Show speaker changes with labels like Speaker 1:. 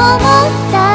Speaker 1: 思った